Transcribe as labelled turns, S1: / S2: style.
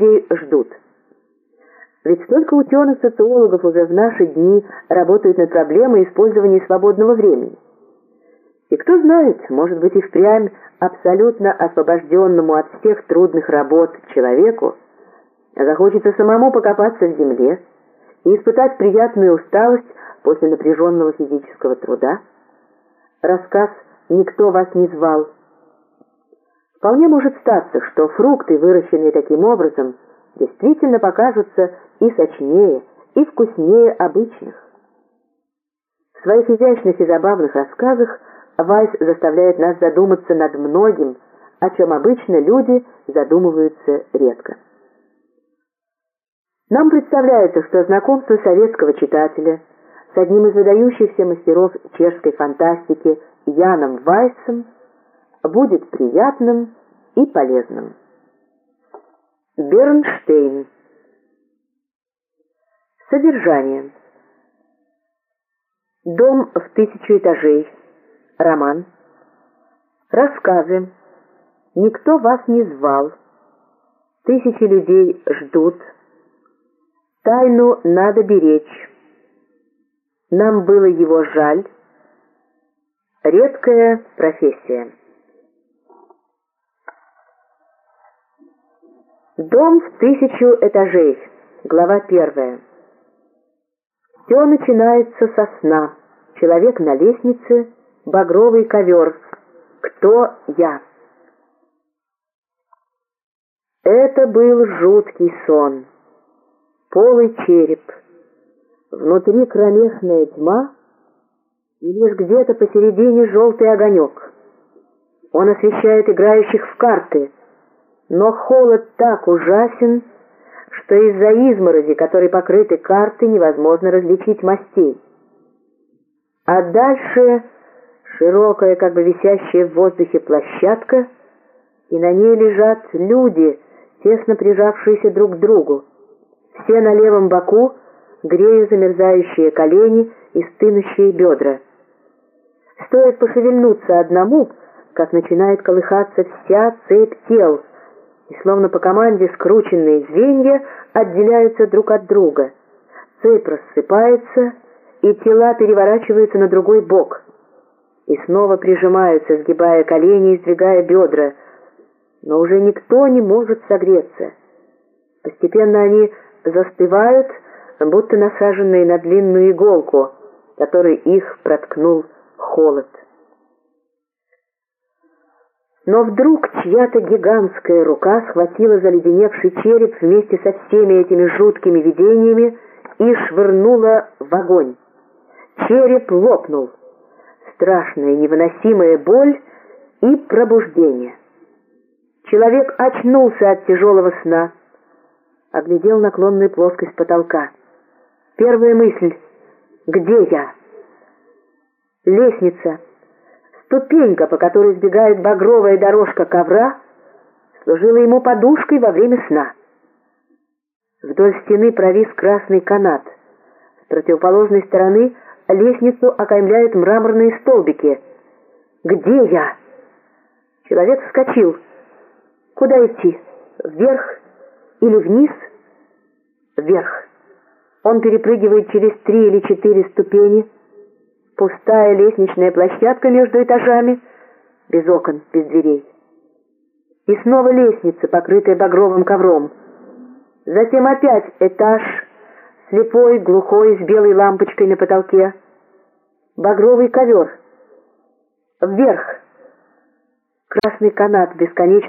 S1: людей ждут. Ведь столько ученых-социологов уже в наши дни работают над проблемой использования свободного времени. И кто знает, может быть и впрямь абсолютно освобожденному от всех трудных работ человеку захочется самому покопаться в земле и испытать приятную усталость после напряженного физического труда. Рассказ «Никто вас не звал» Вполне может статься, что фрукты, выращенные таким образом, действительно покажутся и сочнее, и вкуснее обычных. В своих изящных и забавных рассказах Вайс заставляет нас задуматься над многим, о чем обычно люди задумываются редко. Нам представляется, что знакомство советского читателя с одним из выдающихся мастеров чешской фантастики Яном Вайсом будет приятным и полезным. Бернштейн. Содержание. Дом в тысячу этажей. Роман. Рассказы. Никто вас не звал. Тысячи людей ждут. Тайну надо беречь. Нам было его жаль. Редкая профессия. Дом в тысячу этажей. Глава первая. Все начинается со сна. Человек на лестнице, багровый ковер. Кто я? Это был жуткий сон. Полый череп. Внутри кромешная тьма, и лишь где-то посередине желтый огонек. Он освещает играющих в карты — но холод так ужасен, что из-за изморози, которой покрыты карты, невозможно различить мастей. А дальше широкая, как бы висящая в воздухе площадка, и на ней лежат люди, тесно прижавшиеся друг к другу. Все на левом боку грея замерзающие колени и стынущие бедра. Стоит пошевельнуться одному, как начинает колыхаться вся цепь тел, и словно по команде скрученные звенья отделяются друг от друга. Цепь рассыпается, и тела переворачиваются на другой бок. И снова прижимаются, сгибая колени и сдвигая бедра. Но уже никто не может согреться. Постепенно они застывают, будто насаженные на длинную иголку, которой их проткнул холод. Но вдруг чья-то гигантская рука схватила заледеневший череп вместе со всеми этими жуткими видениями и швырнула в огонь. Череп лопнул. Страшная невыносимая боль и пробуждение. Человек очнулся от тяжелого сна, оглядел наклонную плоскость потолка. Первая мысль — где я? Лестница — Ступенька, по которой сбегает багровая дорожка ковра, служила ему подушкой во время сна. Вдоль стены провис красный канат. С противоположной стороны лестницу окаймляют мраморные столбики. «Где я?» Человек вскочил. «Куда идти? Вверх или вниз?» «Вверх». Он перепрыгивает через три или четыре ступени, Пустая лестничная площадка между этажами, без окон, без дверей. И снова лестница, покрытая багровым ковром. Затем опять этаж, слепой, глухой, с белой лампочкой на потолке. Багровый ковер. Вверх. Красный канат бесконечно